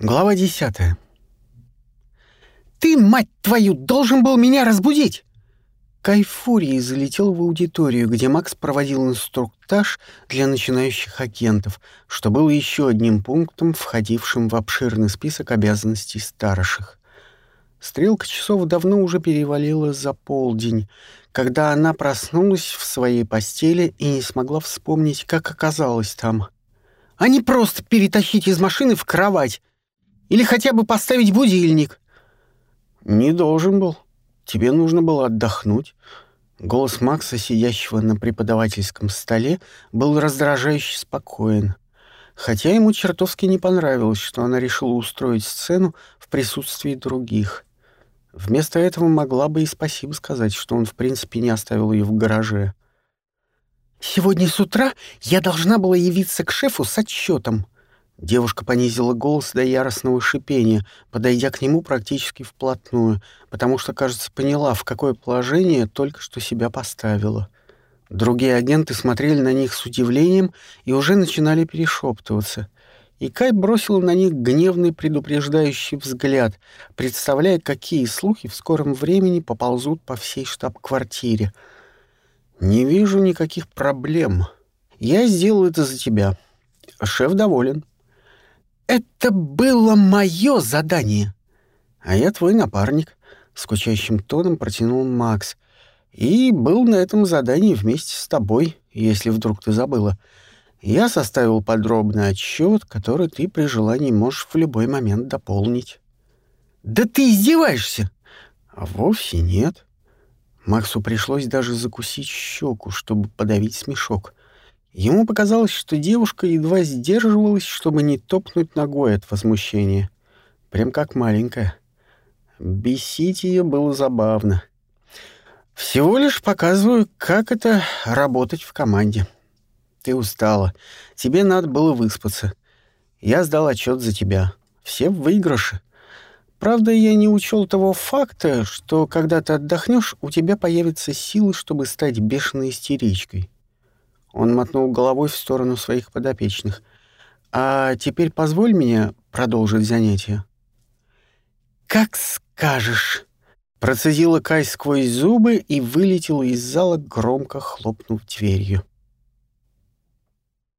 Глава десятая. «Ты, мать твою, должен был меня разбудить!» Кай фурии залетел в аудиторию, где Макс проводил инструктаж для начинающих агентов, что было еще одним пунктом, входившим в обширный список обязанностей старших. Стрелка часов давно уже перевалила за полдень, когда она проснулась в своей постели и не смогла вспомнить, как оказалась там. А не просто перетащить из машины в кровать, или хотя бы поставить будильник. Не должен был. Тебе нужно было отдохнуть. Голос Макса, сидящего на преподавательском столе, был раздражающе спокоен. Хотя ему чертовски не понравилось, что она решила устроить сцену в присутствии других. Вместо этого могла бы и спасибо сказать, что он в принципе не оставил ее в гараже. «Сегодня с утра я должна была явиться к шефу с отчетом», Девушка понизила голос до яростного шипения, подойдя к нему практически вплотную, потому что, кажется, поняла, в какое положение только что себя поставила. Другие агенты смотрели на них с удивлением и уже начинали перешептываться. И Кай бросил на них гневный предупреждающий взгляд, представляя, какие слухи в скором времени поползут по всей штаб-квартире. «Не вижу никаких проблем. Я сделал это за тебя. Шеф доволен». «Это было мое задание!» «А я твой напарник», — скучающим тоном протянул Макс. «И был на этом задании вместе с тобой, если вдруг ты забыла. Я составил подробный отчет, который ты при желании можешь в любой момент дополнить». «Да ты издеваешься!» «А вовсе нет». Максу пришлось даже закусить щеку, чтобы подавить смешок. Ему показалось, что девушка едва сдерживалась, чтобы не топнуть ногой от возмущения. Прям как маленькая. Бесить ее было забавно. Всего лишь показываю, как это работать в команде. Ты устала. Тебе надо было выспаться. Я сдал отчет за тебя. Все в выигрыше. Правда, я не учел того факта, что когда ты отдохнешь, у тебя появятся силы, чтобы стать бешеной истеричкой. Он мотнул головой в сторону своих подопечных. «А теперь позволь мне продолжить занятие». «Как скажешь», — процедила Кай сквозь зубы и вылетела из зала, громко хлопнув дверью.